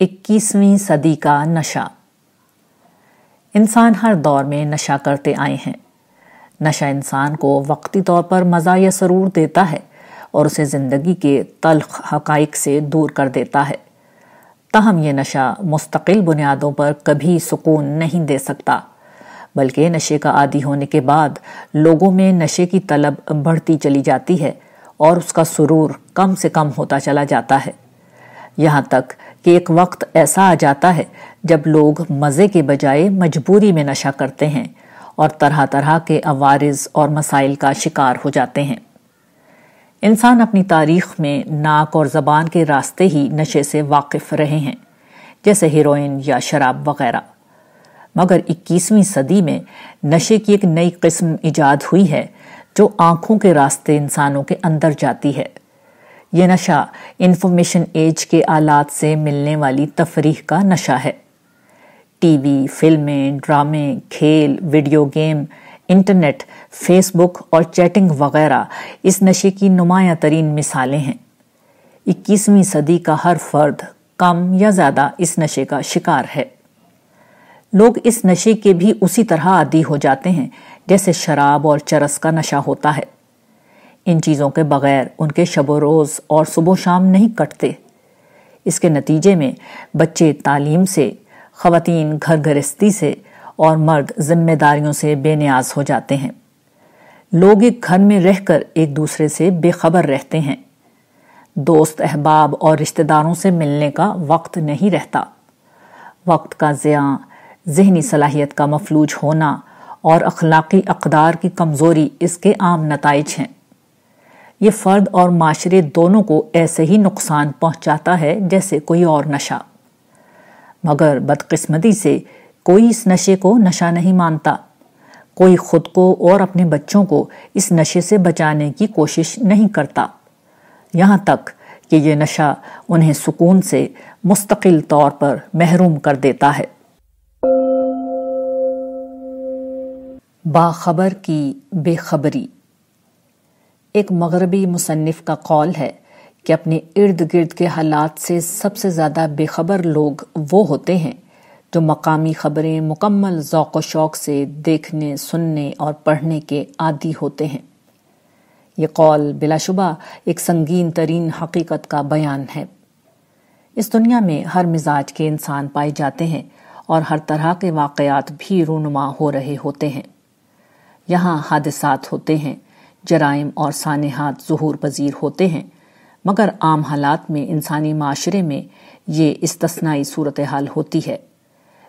اکیسویں صدی کا نشہ۔ انسان ہر دور میں نشہ کرتے آئے ہیں۔ نشہ انسان کو وقتی طور پر مزہ یا سرور دیتا ہے اور اسے زندگی کے تلخ حقائق سے دور کر دیتا ہے۔ تاہم یہ نشہ مستقل بنیادوں پر کبھی سکون نہیں دے سکتا، بلکہ نشے کا عادی ہونے کے بعد لوگوں میں نشے کی طلب بڑھتی چلی جاتی ہے اور اس کا سرور کم سے کم ہوتا چلا جاتا ہے۔ یہاں تک کہ ایک وقت ایسا آ جاتا ہے جب لوگ مزے کے بجائے مجبوری میں نشہ کرتے ہیں اور طرح طرح کے عوارض اور مسائل کا شکار ہو جاتے ہیں۔ انسان اپنی تاریخ میں ناک اور زبان کے راستے ہی نشے سے واقف رہے ہیں، جیسے ہیروئن یا شراب وغیرہ۔ مگر اکیسویں صدی میں نشے کی ایک نئی قسم ایجاد ہوئی ہے جو آنکھوں کے راستے انسانوں کے اندر جاتی ہے۔ یہ نشہ انفارمیشن ایج کے آلات سے ملنے والی تفریح کا نشہ ہے۔ ٹی وی، فلمیں، ڈرامے، کھیل، ویڈیو گیم، انٹرنیٹ، فیس بک اور چیٹنگ وغیرہ اس نشے کی نمایاں ترین مثالیں ہیں۔ اکیسویں صدی کا ہر فرد کم یا زیادہ اس نشے کا شکار ہے۔ لوگ اس نشے کے بھی اسی طرح عادی ہو جاتے ہیں، جیسے شراب اور چرس کا نشہ ہوتا ہے۔ ان چیزوں کے بغیر ان کے شب و روز اور صبح و شام نہیں کٹتے۔ اس کے نتیجے میں بچے تعلیم سے، خواتین گھر گرستی سے اور مرد ذمہ داریوں سے بے نیاز ہو جاتے ہیں۔ لوگ ایک گھر میں رہ کر ایک دوسرے سے بے خبر رہتے ہیں۔ دوست، احباب اور رشتہ داروں سے ملنے کا وقت نہیں رہتا۔ وقت کا زیاں ذہنی صلاحیت کا مفلوج ہونا اور اخلاقی اقدار کی کمزوری اس کے عام نتائج ہیں۔ یہ فرد اور معاشرے دونوں کو ایسے ہی نقصان پہنچاتا ہے جیسے کوئی اور نشہ۔ مگر بدقسمتی سے کوئی اس نشے کو نشہ نہیں مانتا۔ کوئی خود کو اور اپنے بچوں کو اس نشے سے بچانے کی کوشش نہیں کرتا۔ یہاں تک کہ یہ نشہ انہیں سکون سے مستقل طور پر محروم کر دیتا ہے۔ باخبر کی بے خبری۔ ایک مغربی مصنف کا قول ہے کہ اپنے ارد گرد کے حالات سے سب سے زیادہ بے خبر لوگ وہ ہوتے ہیں جو مقامی خبریں مکمل ذوق و شوق سے دیکھنے، سننے اور پڑھنے کے عادی ہوتے ہیں۔ یہ قول بلا شبہ ایک سنگین ترین حقیقت کا بیان ہے۔ اس دنیا میں ہر مزاج کے انسان پائے جاتے ہیں اور ہر طرح کے واقعات بھی رونما ہو رہے ہوتے ہیں۔ یہاں حادثات ہوتے ہیں۔ جرائم اور سانحات ظہور پذیر ہوتے ہیں، مگر عام حالات میں انسانی معاشرے میں یہ استثنائی صورتحال ہوتی ہے۔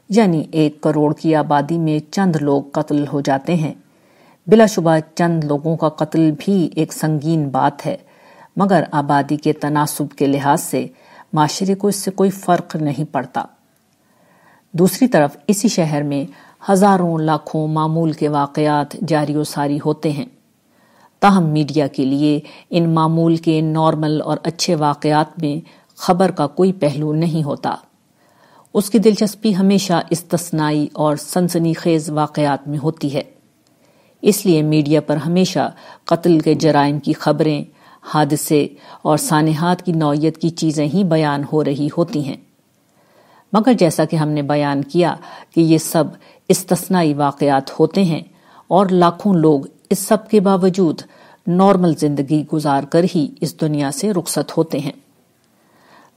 یعنی ایک کروڑ کی آبادی میں چند لوگ قتل ہو جاتے ہیں۔ بلا شبہ چند لوگوں کا قتل بھی ایک سنگین بات ہے، مگر آبادی کے تناسب کے لحاظ سے معاشرے کو اس سے کوئی فرق نہیں پڑتا۔ دوسری طرف، اسی شہر میں ہزاروں لاکھوں معمول کے واقعات جاری و ساری ہوتے ہیں۔ تاہم میڈیا کے لیے ان معمول کے نارمل اور اچھے واقعات میں خبر کا کوئی پہلو نہیں ہوتا۔ اس کی دلچسپی ہمیشہ استثنائی اور سنسنی خیز واقعات میں ہوتی ہے۔ اس لیے میڈیا پر ہمیشہ قتل کے جرائم کی خبریں، حادثے اور سانحات کی نوعیت کی چیزیں ہی بیان ہو رہی ہوتی ہیں۔ مگر جیسا کہ ہم نے بیان کیا کہ یہ سب استثنائی واقعات ہوتے ہیں اور لاکھوں لوگ اس سب کے باوجود نارمل زندگی گزار کر ہی اس دنیا سے رخصت ہوتے ہیں۔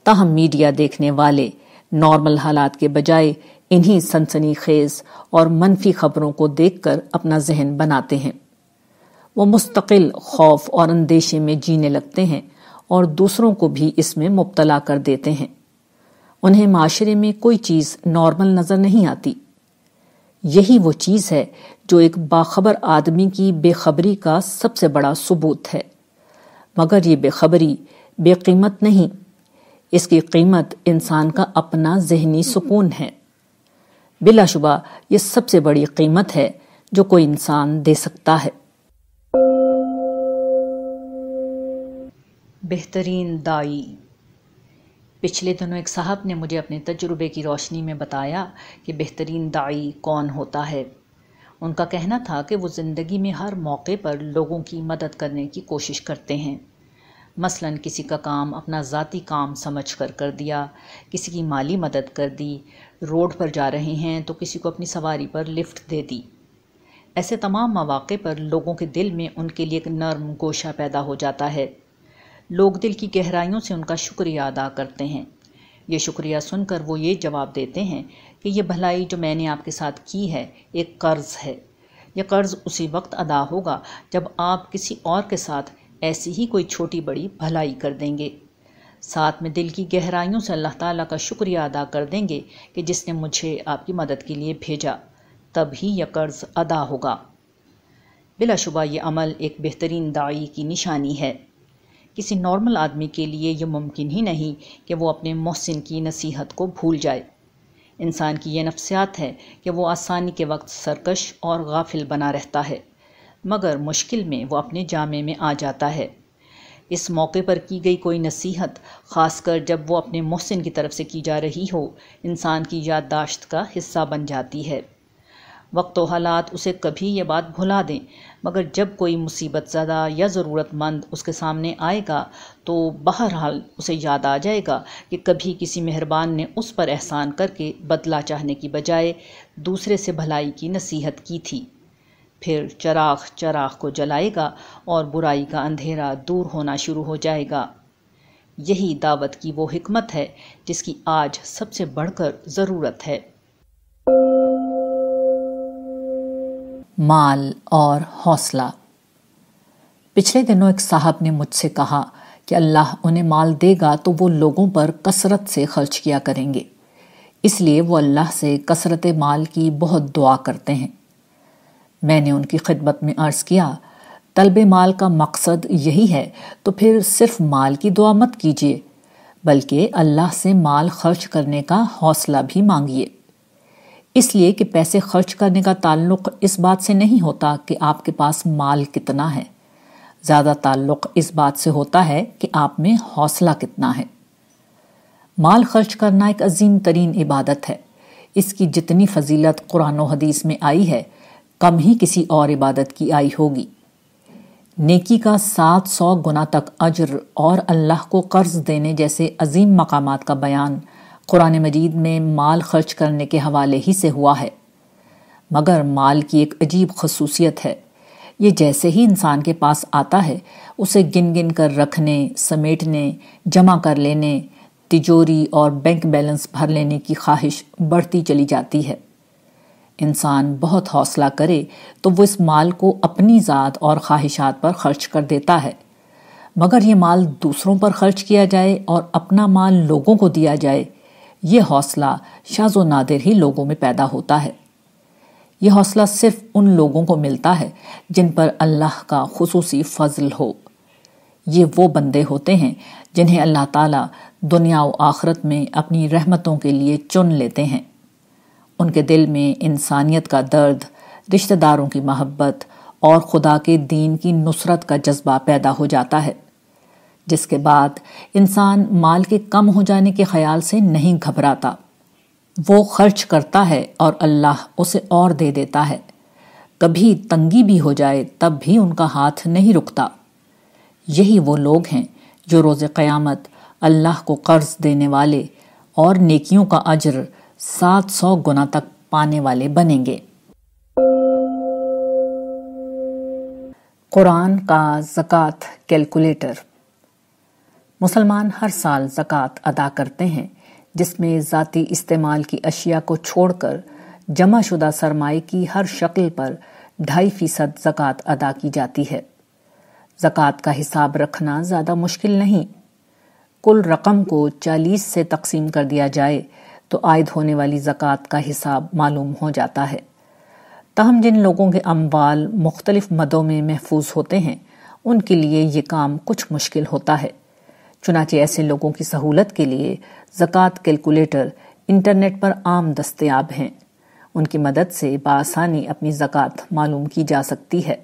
تاہم میڈیا دیکھنے والے نارمل حالات کے بجائے انہی سنسنی خیز اور منفی خبروں کو دیکھ کر اپنا ذہن بناتے ہیں۔ وہ مستقل خوف اور اندیشے میں جینے لگتے ہیں اور دوسروں کو بھی اس میں مبتلا کر دیتے ہیں۔ انہیں معاشرے میں کوئی چیز نارمل نظر نہیں آتی۔ یہی وہ چیز ہے جو ایک باخبر آدمی کی بے خبری کا سب سے بڑا ثبوت ہے۔ مگر یہ بے خبری بے قیمت نہیں، اس کی قیمت انسان کا اپنا ذہنی سکون ہے۔ بلا شبہ یہ سب سے بڑی قیمت ہے جو کوئی انسان دے سکتا ہے۔ بہترین دائی۔ پچھلے دنوں ایک صاحب نے مجھے اپنے تجربے کی روشنی میں بتایا کہ بہترین دائی کون ہوتا ہے۔ ان کا کہنا تھا کہ وہ زندگی میں ہر موقع پر لوگوں کی مدد کرنے کی کوشش کرتے ہیں۔ مثلا کسی کا کام اپنا ذاتی کام سمجھ کر کر دیا، کسی کی مالی مدد کر دی، روڈ پر جا رہے ہیں تو کسی کو اپنی سواری پر لفٹ دے دی۔ ایسے تمام مواقع پر لوگوں کے دل میں ان کے لیے ایک نرم گوشہ پیدا ہو جاتا ہے۔ لوگ دل کی گہرائیوں سے ان کا شکریہ ادا کرتے ہیں۔ یہ شکریہ سن کر وہ یہ جواب دیتے ہیں کہ یہ بھلائی جو میں نے آپ کے ساتھ کی ہے، ایک قرض ہے۔ یہ قرض اسی وقت ادا ہوگا جب آپ کسی اور کے ساتھ ایسی ہی کوئی چھوٹی بڑی بھلائی کر دیں گے۔ ساتھ میں دل کی گہرائیوں سے اللہ تعالیٰ کا شکریہ ادا کر دیں گے کہ جس نے مجھے آپ کی مدد کے لیے بھیجا۔ تب ہی یہ قرض ادا ہوگا۔ بلا شبہ یہ عمل ایک بہترین دائی کی نشانی ہے۔ کسی نارمل آدمی کے لیے یہ ممکن ہی نہیں کہ وہ اپنے محسن کی نصیحت کو بھول جائے۔ انسان کی یہ نفسیات ہے کہ وہ آسانی کے وقت سرکش اور غافل بنا رہتا ہے، مگر مشکل میں وہ اپنے جامع میں آ جاتا ہے۔ اس موقع پر کی گئی کوئی نصیحت، خاص کر جب وہ اپنے محسن کی طرف سے کی جا رہی ہو، انسان کی یادداشت کا حصہ بن جاتی ہے۔ وقت و حالات اسے کبھی یہ بات بھلا دیں۔ مگر جب کوئی مصیبت زدہ یا ضرورت مند اس کے سامنے آئے گا، تو بہرحال اسے یاد آ جائے گا کہ کبھی کسی مہربان نے اس پر احسان کر کے بدلہ چاہنے کی بجائے دوسرے سے بھلائی کی نصیحت کی تھی۔ پھر چراغ چراغ کو جلائے گا اور برائی کا اندھیرا دور ہونا شروع ہو جائے گا۔ یہی دعوت کی وہ حکمت ہے جس کی آج سب سے بڑھ کر ضرورت ہے۔ مال اور حوصلہ۔ پچھلے دنوں ایک صاحب نے مجھ سے کہا کہ اللہ انہیں مال دے گا تو وہ لوگوں پر کثرت سے خرچ کیا کریں گے۔ اس لیے وہ اللہ سے کثرت مال کی بہت دعا کرتے ہیں۔ میں نے ان کی خدمت میں عرض کیا، طلب مال کا مقصد یہی ہے، تو پھر صرف مال کی دعا مت کیجیے بلکہ اللہ سے مال خرچ کرنے کا حوصلہ بھی مانگیے۔ اس لیے کہ پیسے خرچ کرنے کا تعلق اس بات سے نہیں ہوتا کہ آپ کے پاس مال کتنا ہے۔ زیادہ تعلق اس بات سے ہوتا ہے کہ آپ میں حوصلہ کتنا ہے۔ مال خرچ کرنا ایک عظیم ترین عبادت ہے۔ اس کی جتنی فضیلت قرآن و حدیث میں آئی ہے، کم ہی کسی اور عبادت کی آئی ہوگی۔ نیکی کا سات سو گنا تک اجر اور اللہ کو قرض دینے جیسے عظیم مقامات کا بیان قرآن مجید میں مال خرچ کرنے کے حوالے ہی سے ہوا ہے۔ مگر مال کی ایک عجیب خصوصیت ہے۔ یہ جیسے ہی انسان کے پاس آتا ہے، اسے گن گن کر رکھنے، سمیٹنے، جمع کر لینے، تجوری اور بینک بیلنس بھر لینے کی خواہش بڑھتی چلی جاتی ہے۔ انسان بہت حوصلہ کرے تو وہ اس مال کو اپنی ذات اور خواہشات پر خرچ کر دیتا ہے۔ مگر یہ مال دوسروں پر خرچ کیا جائے اور اپنا مال لوگوں کو دیا جائے یہ حوصلہ شاز و نادر ہی لوگوں میں پیدا ہوتا ہے۔ یہ حوصلہ صرف ان لوگوں کو ملتا ہے جن پر اللہ کا خصوصی فضل ہو۔ یہ وہ بندے ہوتے ہیں جنہیں اللہ تعالیٰ دنیا و آخرت میں اپنی رحمتوں کے لیے چن لیتے ہیں۔ ان کے دل میں انسانیت کا درد، رشتہ داروں کی محبت اور خدا کے دین کی نصرت کا جذبہ پیدا ہو جاتا ہے۔ جس کے بعد انسان مال کے کم ہو جانے کے خیال سے نہیں گھبراتا۔ وہ خرچ کرتا ہے اور اللہ اسے اور دے دیتا ہے۔ کبھی تنگی بھی ہو جائے تب بھی ان کا ہاتھ نہیں رکتا۔ یہی وہ لوگ ہیں جو روز قیامت اللہ کو قرض دینے والے اور نیکیوں کا اجر سات سو گنا تک پانے والے بنیں گے۔ قرآن کا زکوٰۃ کیلکولیٹر۔ مسلمان ہر سال زکوٰۃ ادا کرتے ہیں، جس میں ذاتی استعمال کی اشیاء کو چھوڑ کر جمع شدہ سرمائے کی ہر شکل پر ڈھائی فیصد زکوٰۃ ادا کی جاتی ہے۔ زکوٰۃ کا حساب رکھنا زیادہ مشکل نہیں۔ کل رقم کو چالیس سے تقسیم کر دیا جائے تو عائد ہونے والی زکوٰۃ کا حساب معلوم ہو جاتا ہے۔ تاہم، جن لوگوں کے اموال مختلف مدوں میں محفوظ ہوتے ہیں، ان کے لیے یہ کام کچھ مشکل ہوتا ہے۔ چنانچہ ایسے لوگوں کی سہولت کے لیے زکوٰۃ کیلکولیٹر انٹرنیٹ پر عام دستیاب ہیں۔ ان کی مدد سے بآسانی اپنی زکوٰۃ معلوم کی جا سکتی ہے۔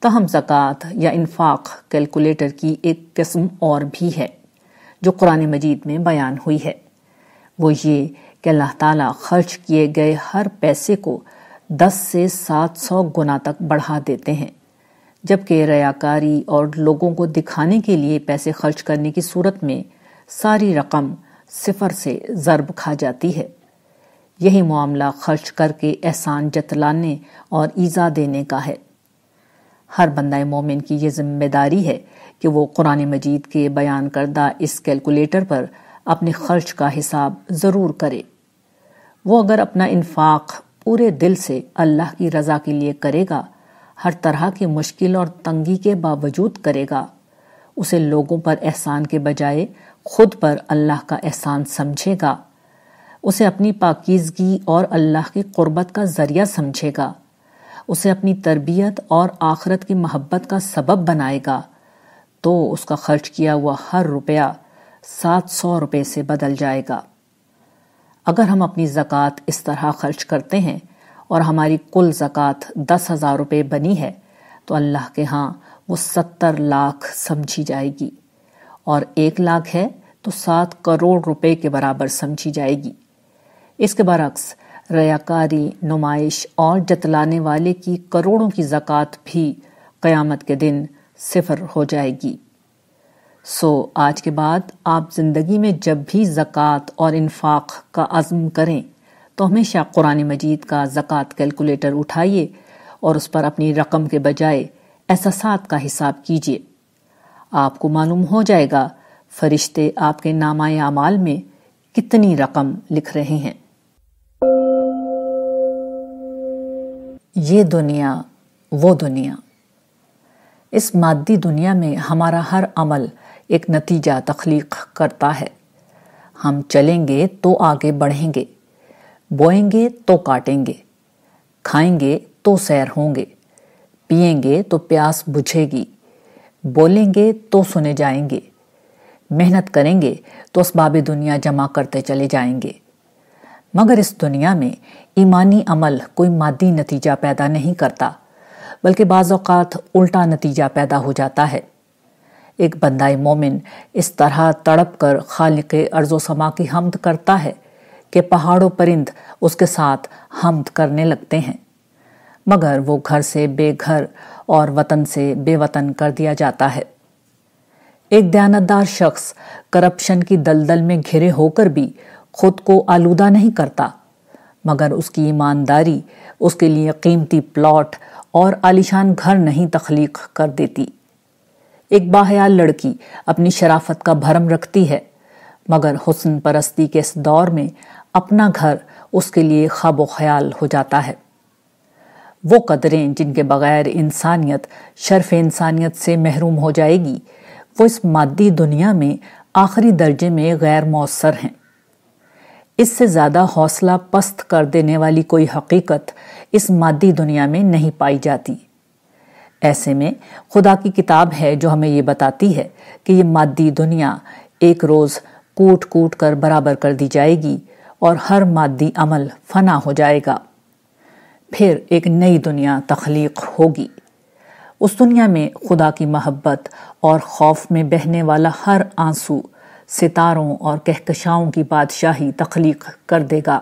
تاہم، زکوٰۃ یا انفاق کیلکولیٹر کی ایک قسم اور بھی ہے جو قرآن مجید میں بیان ہوئی ہے۔ وہ یہ کہ اللہ تعالیٰ خرچ کیے گئے ہر پیسے کو دس سے سات سو گنا تک بڑھا دیتے ہیں۔ جبکہ ریاکاری اور لوگوں کو دکھانے کے لیے پیسے خرچ کرنے کی صورت میں ساری رقم صفر سے ضرب کھا جاتی ہے۔ یہی معاملہ خرچ کر کے احسان جتلانے اور ایزا دینے کا ہے۔ ہر بندہ مومن کی یہ ذمہ داری ہے کہ وہ قرآن مجید کے بیان کردہ اس کیلکولیٹر پر اپنے خرچ کا حساب ضرور کرے۔ وہ اگر اپنا انفاق پورے دل سے اللہ کی رضا کے لیے کرے گا ہر طرح کی مشکل اور تنگی کے باوجود کرے گا۔ اسے لوگوں پر احسان کے بجائے خود پر اللہ کا احسان سمجھے گا۔ اسے اپنی پاکیزگی اور اللہ کی قربت کا ذریعہ سمجھے گا۔ اسے اپنی تربیت اور آخرت کی محبت کا سبب بنائے گا۔ تو اس کا خرچ کیا ہوا ہر روپیہ سات سو روپے سے بدل جائے گا۔ اگر ہم اپنی زکوٰۃ اس طرح خرچ کرتے ہیں اور ہماری کل زکوٰۃ دس ہزار روپے بنی ہے، تو اللہ کے ہاں وہ ستر لاکھ سمجھی جائے گی۔ اور ایک لاکھ ہے تو سات کروڑ روپے کے برابر سمجھی جائے گی۔ اس کے برعکس، ریاکاری، نمائش اور جتلانے والے کی کروڑوں کی زکوٰۃ بھی قیامت کے دن صفر ہو جائے گی۔ سو آج کے بعد آپ زندگی میں جب بھی زکوٰۃ اور انفاق کا عزم کریں تو ہمیشہ قرآن مجید کا زکوٰۃ کیلکولیٹر اٹھائیے اور اس پر اپنی رقم کے بجائے احساسات کا حساب کیجیے۔ آپ کو معلوم ہو جائے گا فرشتے آپ کے نامہ اعمال میں کتنی رقم لکھ رہے ہیں۔ یہ دنیا، وہ دنیا۔ اس مادی دنیا میں ہمارا ہر عمل ایک نتیجہ تخلیق کرتا ہے۔ ہم چلیں گے تو آگے بڑھیں گے۔ بوئیں گے تو کاٹیں گے، کھائیں گے تو سیر ہوں گے، پئیں گے تو پیاس بجھے گی، بولیں گے تو سنے جائیں گے، محنت کریں گے تو اسباب دنیا جمع کرتے چلے جائیں گے۔ مگر اس دنیا میں ایمانی عمل کوئی مادی نتیجہ پیدا نہیں کرتا، بلکہ بعض اوقات الٹا نتیجہ پیدا ہو جاتا ہے۔ ایک بندہ مومن اس طرح تڑپ کر خالق ارض و سما کی حمد کرتا ہے کہ پہاڑوں پرند اس کے ساتھ حمد کرنے لگتے ہیں۔ مگر وہ گھر سے بے گھر اور وطن سے بے وطن کر دیا جاتا ہے۔ ایک دیانتدار شخص کرپشن کی دلدل میں گھرے ہو کر بھی خود کو آلودہ نہیں کرتا، مگر اس کی ایمانداری، اس کے لیے قیمتی پلاٹ اور عالیشان گھر نہیں تخلیق کر دیتی۔ ایک باحیال لڑکی اپنی شرافت کا بھرم رکھتی ہے، مگر حسن پرستی کے اس دور میں اپنا گھر اس کے لیے خواب و خیال ہو جاتا ہے۔ وہ قدریں جن کے بغیر انسانیت، شرف انسانیت سے محروم ہو جائے گی، وہ اس مادی دنیا میں آخری درجے میں غیر مؤثر ہیں۔ اس سے زیادہ حوصلہ پست کر دینے والی کوئی حقیقت اس مادی دنیا میں نہیں پائی جاتی۔ ایسے میں خدا کی کتاب ہے جو ہمیں یہ بتاتی ہے کہ یہ مادی دنیا ایک روز کوٹ کوٹ کر برابر کر دی جائے گی۔ اور ہر مادی عمل فنا ہو جائے گا۔ پھر ایک نئی دنیا تخلیق ہوگی۔ اس دنیا میں خدا کی محبت اور خوف میں بہنے والا ہر آنسو، ستاروں اور کہکشاؤں کی بادشاہی تخلیق کر دے گا۔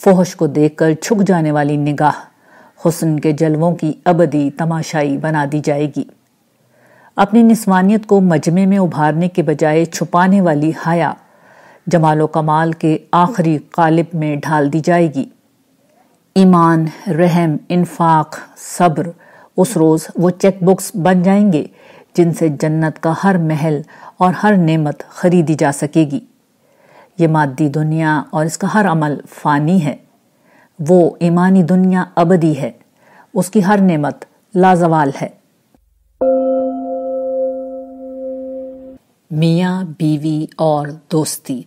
فوہش کو دیکھ کر چھک جانے والی نگاہ حسن کے جلووں کی ابدی تماشائی بنا دی جائے گی۔ اپنی نسوانیت کو مجمع میں ابھارنے کے بجائے چھپانے والی حیا جمال و کمال کے آخری قالب میں ڈھال دی جائے گی۔ ایمان، رحم، انفاق، صبر، اس روز وہ چیک بکس بن جائیں گے جن سے جنت کا ہر محل اور ہر نعمت خریدی جا سکے گی۔ یہ مادی دنیا اور اس کا ہر عمل فانی ہے۔ وہ ایمانی دنیا ابدی ہے۔ اس کی ہر نعمت لازوال ہے۔ میاں، بیوی اور دوستی۔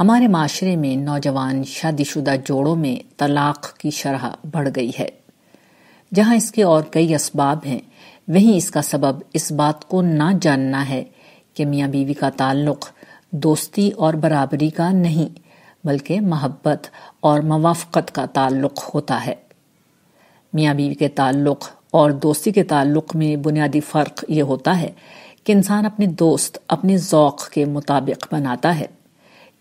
ہمارے معاشرے میں نوجوان شادی شدہ جوڑوں میں طلاق کی شرح بڑھ گئی ہے۔ جہاں اس کے اور کئی اسباب ہیں، وہیں اس کا سبب اس بات کو نہ جاننا ہے کہ میاں بیوی کا تعلق دوستی اور برابری کا نہیں، بلکہ محبت اور موافقت کا تعلق ہوتا ہے۔ میاں بیوی کے تعلق اور دوستی کے تعلق میں بنیادی فرق یہ ہوتا ہے کہ انسان اپنے دوست، اپنے ذوق کے مطابق بناتا ہے۔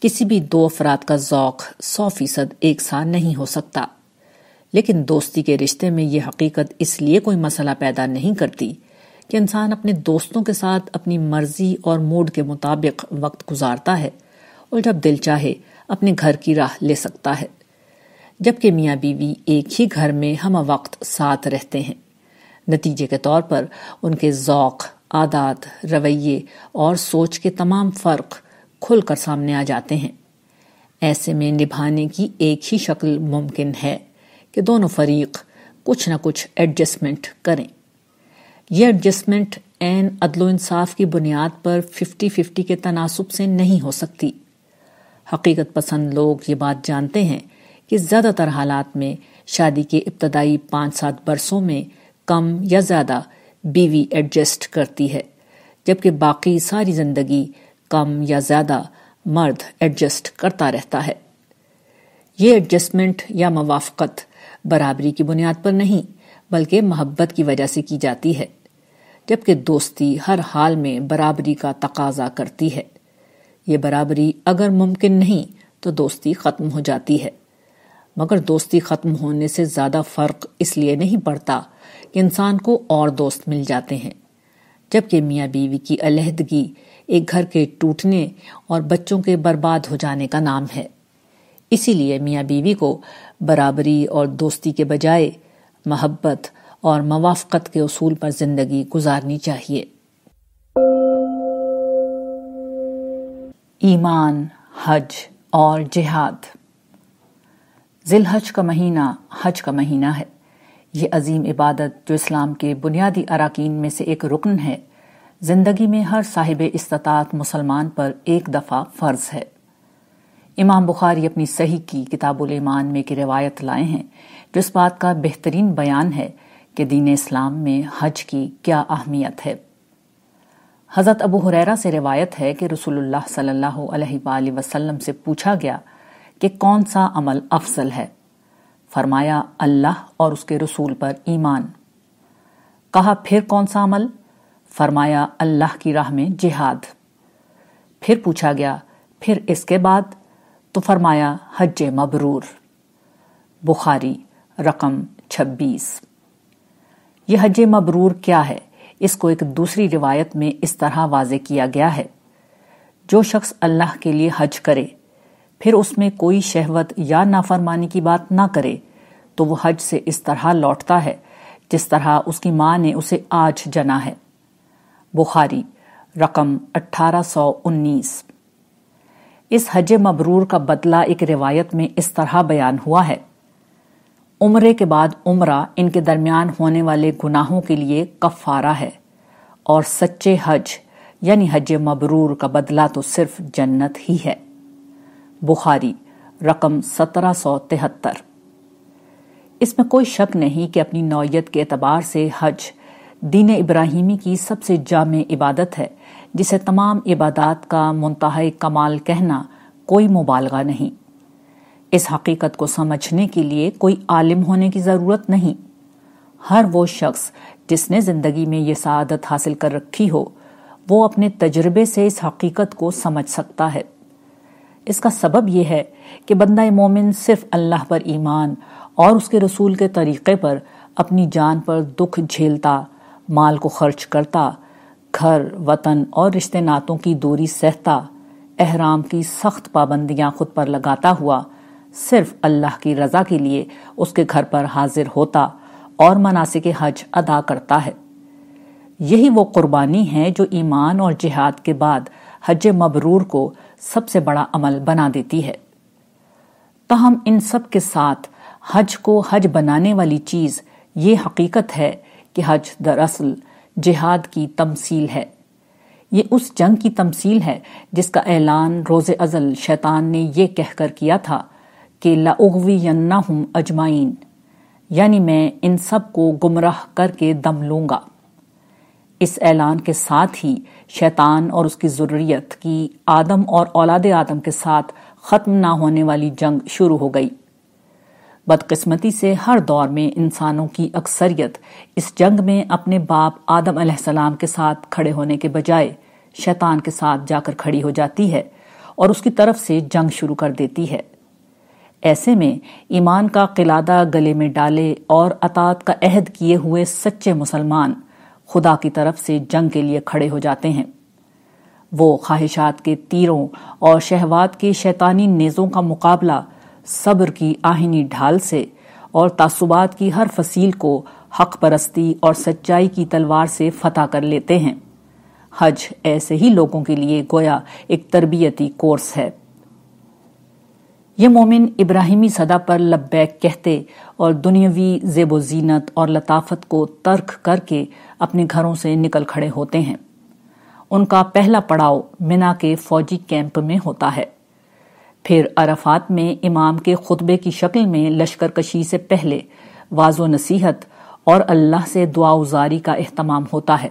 کسی بھی دو افراد کا ذوق سو فیصد ایک سا نہیں ہو سکتا۔ لیکن دوستی کے رشتے میں یہ حقیقت اس لیے کوئی مسئلہ پیدا نہیں کرتی کہ انسان اپنے دوستوں کے ساتھ اپنی مرضی اور موڈ کے مطابق وقت گزارتا ہے اور جب دل چاہے اپنے گھر کی راہ لے سکتا ہے۔ جبکہ میاں بیوی ایک ہی گھر میں ہم وقت ساتھ رہتے ہیں۔ نتیجے کے طور پر ان کے ذوق، عادات، رویے اور سوچ کے تمام فرق کھل کر سامنے آ جاتے ہیں۔ ایسے میں نبھانے کی ایک ہی شکل ممکن ہے کہ دونوں فریق کچھ نہ کچھ ایڈجسٹمنٹ کریں۔ یہ ایڈجسٹمنٹ این عدل و انصاف کی بنیاد پر ففٹی ففٹی کے تناسب سے نہیں ہو سکتی۔ حقیقت پسند لوگ یہ بات جانتے ہیں کہ زیادہ تر حالات میں شادی کے ابتدائی پانچ سات برسوں میں کم یا زیادہ بیوی ایڈجسٹ کرتی ہے، جبکہ باقی ساری زندگی کم یا زیادہ مرد ایڈجسٹ کرتا رہتا ہے۔ یہ ایڈجسٹمنٹ یا موافقت برابری کی بنیاد پر نہیں، بلکہ محبت کی وجہ سے کی جاتی ہے، جبکہ دوستی ہر حال میں برابری کا تقاضا کرتی ہے۔ یہ برابری اگر ممکن نہیں تو دوستی ختم ہو جاتی ہے۔ مگر دوستی ختم ہونے سے زیادہ فرق اس لیے نہیں پڑتا کہ انسان کو اور دوست مل جاتے ہیں، جبکہ میاں بیوی کی علیحدگی ایک گھر کے ٹوٹنے اور بچوں کے برباد ہو جانے کا نام ہے۔ اسی لیے میاں بیوی کو برابری اور دوستی کے بجائے محبت اور موافقت کے اصول پر زندگی گزارنی چاہیے۔ ایمان، حج اور جہاد۔ ذیل حج کا مہینہ حج کا مہینہ ہے۔ یہ عظیم عبادت جو اسلام کے بنیادی اراکین میں سے ایک رکن ہے۔ زندگی میں ہر صاحب استطاعت مسلمان پر ایک دفعہ فرض ہے۔ امام بخاری اپنی صحیح کی کتاب الایمان میں کی روایت لائے ہیں، جو اس بات کا بہترین بیان ہے کہ دین اسلام میں حج کی کیا اہمیت ہے۔ حضرت ابو حریرہ سے روایت ہے کہ رسول اللہ صلی اللہ علیہ وآلہ وسلم سے پوچھا گیا کہ کون سا عمل افضل ہے۔ فرمایا، اللہ اور اس کے رسول پر ایمان۔ کہا، پھر کون سا عمل؟ فرمایا، اللہ کی راہ میں جہاد۔ پھر پوچھا گیا، پھر اس کے بعد؟ تو فرمایا، حج مبرور۔ بخاری، رقم چھبیس۔ یہ حج مبرور کیا ہے؟ اس کو ایک دوسری روایت میں اس طرح واضح کیا گیا ہے۔ جو شخص اللہ کے لیے حج کرے، پھر اس میں کوئی شہوت یا نافرمانی کی بات نہ کرے، تو وہ حج سے اس طرح لوٹتا ہے، جس طرح اس کی ماں نے اسے آج جنا ہے۔ بخاری، رقم اٹھارہ سو انیس۔ اس حج مبرور کا بدلہ ایک روایت میں اس طرح بیان ہوا ہے۔ عمرے کے بعد عمرہ ان کے درمیان ہونے والے گناہوں کے لیے کفارہ ہے اور سچے حج یعنی حج مبرور کا بدلہ تو صرف جنت ہی ہے۔ بخاری، رقم سترہ سو تہتر۔ اس میں کوئی شک نہیں کہ اپنی نوعیت کے اعتبار سے حج دین ابراہیمی کی سب سے جامع عبادت ہے، جسے تمام عبادات کا منتہا کمال کہنا کوئی مبالغہ نہیں۔ اس حقیقت کو سمجھنے کے لیے کوئی عالم ہونے کی ضرورت نہیں۔ ہر وہ شخص جس نے زندگی میں یہ سعادت حاصل کر رکھی ہو، وہ اپنے تجربے سے اس حقیقت کو سمجھ سکتا ہے۔ اس کا سبب یہ ہے کہ بندہ مومن صرف اللہ پر ایمان اور اس کے رسول کے طریقے پر اپنی جان پر دکھ جھیلتا مال کو خرچ کرتا، گھر، وطن اور رشتے ناتوں کی دوری سہتا، احرام کی سخت پابندیاں خود پر لگاتا ہوا، صرف اللہ کی رضا کے لیے اس کے گھر پر حاضر ہوتا اور مناسب حج ادا کرتا ہے۔ یہی وہ قربانی ہے جو ایمان اور جہاد کے بعد حج مبرور کو سب سے بڑا عمل بنا دیتی ہے۔ تاہم ان سب کے ساتھ حج کو حج بنانے والی چیز یہ حقیقت ہے کہ حج دراصل جہاد کی تمثیل ہے۔ یہ اس جنگ کی تمثیل ہے جس کا اعلان روز ازل شیطان نے یہ کہہ کر کیا تھا کہ لاغوی ینہم اجمائین یعنی میں ان سب کو گمراہ کر کے دم لوں گا۔ اس اعلان کے ساتھ ہی شیطان اور اس کی ضروریت کی آدم اور اولاد آدم کے ساتھ ختم نہ ہونے والی جنگ شروع ہو گئی۔ بدقسمتی سے ہر دور میں انسانوں کی اکثریت اس جنگ میں اپنے باپ آدم علیہ السلام کے ساتھ کھڑے ہونے کے بجائے شیطان کے ساتھ جا کر کھڑی ہو جاتی ہے اور اس کی طرف سے جنگ شروع کر دیتی ہے۔ ایسے میں ایمان کا قلادہ گلے میں ڈالے اور اطاعت کا عہد کیے ہوئے سچے مسلمان خدا کی طرف سے جنگ کے لیے کھڑے ہو جاتے ہیں۔ وہ خواہشات کے تیروں اور شہوات کی شیطانی نیزوں کا مقابلہ صبر کی آہنی ڈھال سے اور تعصبات کی ہر فصیل کو حق پرستی اور سچائی کی تلوار سے فتح کر لیتے ہیں۔ حج ایسے ہی لوگوں کے لیے گویا ایک تربیتی کورس ہے۔ یہ مومن ابراہیمی صدا پر لبیک کہتے اور دنیاوی زیب و زینت اور لطافت کو ترک کر کے اپنے گھروں سے نکل کھڑے ہوتے ہیں۔ ان کا پہلا پڑاؤ منا کے فوجی کیمپ میں ہوتا ہے۔ پھر عرفات میں امام کے خطبے کی شکل میں لشکر کشی سے پہلے واض و نصیحت اور اللہ سے دعا ازاری کا اہتمام ہوتا ہے۔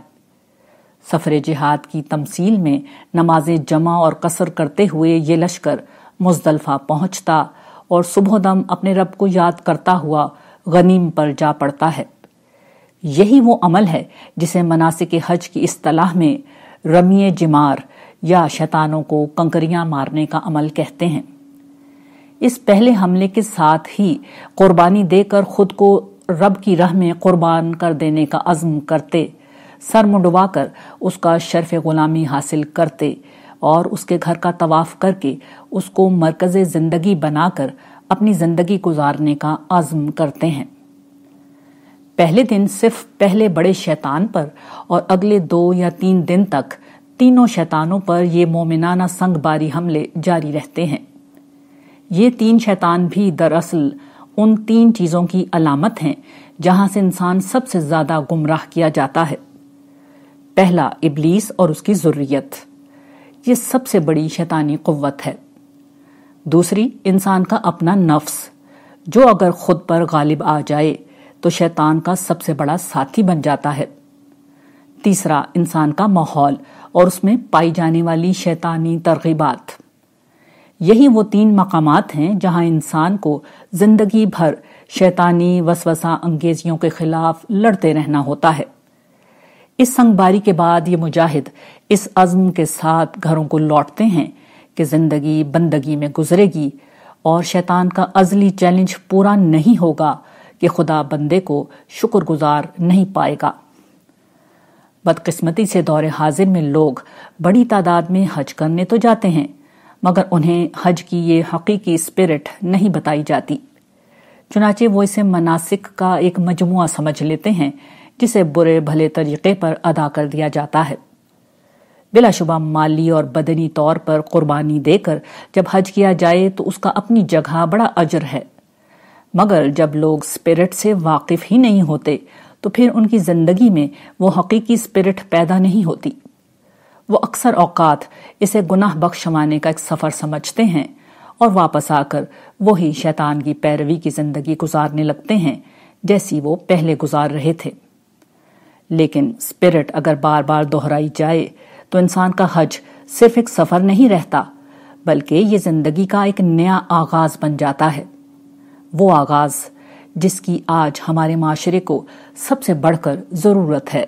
سفر جہاد کی تمثیل میں نماز جمع اور قصر کرتے ہوئے یہ لشکر مزدلفہ پہنچتا اور صبح دم اپنے رب کو یاد کرتا ہوا غنیم پر جا پڑتا ہے۔ یہی وہ عمل ہے جسے مناسک حج کی اصطلاح میں رمی جمار یا شیطانوں کو کنکریاں مارنے کا عمل کہتے ہیں۔ اس پہلے حملے کے ساتھ ہی قربانی دے کر خود کو رب کی راہ میں قربان کر دینے کا عزم کرتے، سر منڈوا کر اس کا شرف غلامی حاصل کرتے اور اس کے گھر کا طواف کر کے اس کو مرکز زندگی بنا کر اپنی زندگی گزارنے کا عزم کرتے ہیں۔ پہلے دن صرف پہلے بڑے شیطان پر اور اگلے دو یا تین دن تک تینوں شیطانوں پر یہ مومنانہ سنگ باری حملے جاری رہتے ہیں۔ یہ تین شیطان بھی دراصل ان تین چیزوں کی علامت ہیں جہاں سے انسان سب سے زیادہ گمراہ کیا جاتا ہے۔ پہلا، ابلیس اور اس کی ضروریت۔ یہ سب سے بڑی شیطانی قوت ہے۔ دوسری، انسان کا اپنا نفس۔ جو اگر خود پر غالب آ جائے، تو شیطان کا سب سے بڑا ساتھی بن جاتا ہے۔ تیسرا، انسان کا ماحول۔ اور اس میں پائی جانے والی شیطانی ترغیبات۔ یہی وہ تین مقامات ہیں جہاں انسان کو زندگی بھر شیطانی وسوسہ انگیزیوں کے خلاف لڑتے رہنا ہوتا ہے۔ اس سنگ باری کے بعد یہ مجاہد اس عزم کے ساتھ گھروں کو لوٹتے ہیں کہ زندگی بندگی میں گزرے گی اور شیطان کا ازلی چیلنج پورا نہیں ہوگا کہ خدا بندے کو شکر گزار نہیں پائے گا۔ بدقسمتی سے دور حاضر میں لوگ بڑی تعداد میں حج کرنے تو جاتے ہیں، مگر انہیں حج کی یہ حقیقی اسپرٹ نہیں بتائی جاتی۔ چنانچہ وہ اسے مناسک کا ایک مجموعہ سمجھ لیتے ہیں، جسے برے بھلے طریقے پر ادا کر دیا جاتا ہے۔ بلا شبہ مالی اور بدنی طور پر قربانی دے کر جب حج کیا جائے تو اس کا اپنی جگہ بڑا اجر ہے۔ مگر جب لوگ اسپرٹ سے واقف ہی نہیں ہوتے تو پھر ان کی زندگی میں وہ حقیقی اسپرٹ پیدا نہیں ہوتی۔ وہ اکثر اوقات اسے گناہ بخشوانے کا ایک سفر سمجھتے ہیں اور واپس آ کر وہی شیطان کی پیروی کی زندگی گزارنے لگتے ہیں جیسی وہ پہلے گزار رہے تھے۔ لیکن اسپرٹ اگر بار بار دہرائی جائے تو انسان کا حج صرف ایک سفر نہیں رہتا، بلکہ یہ زندگی کا ایک نیا آغاز بن جاتا ہے۔ وہ آغاز جس کی آج ہمارے معاشرے کو سب سے بڑھ کر ضرورت ہے۔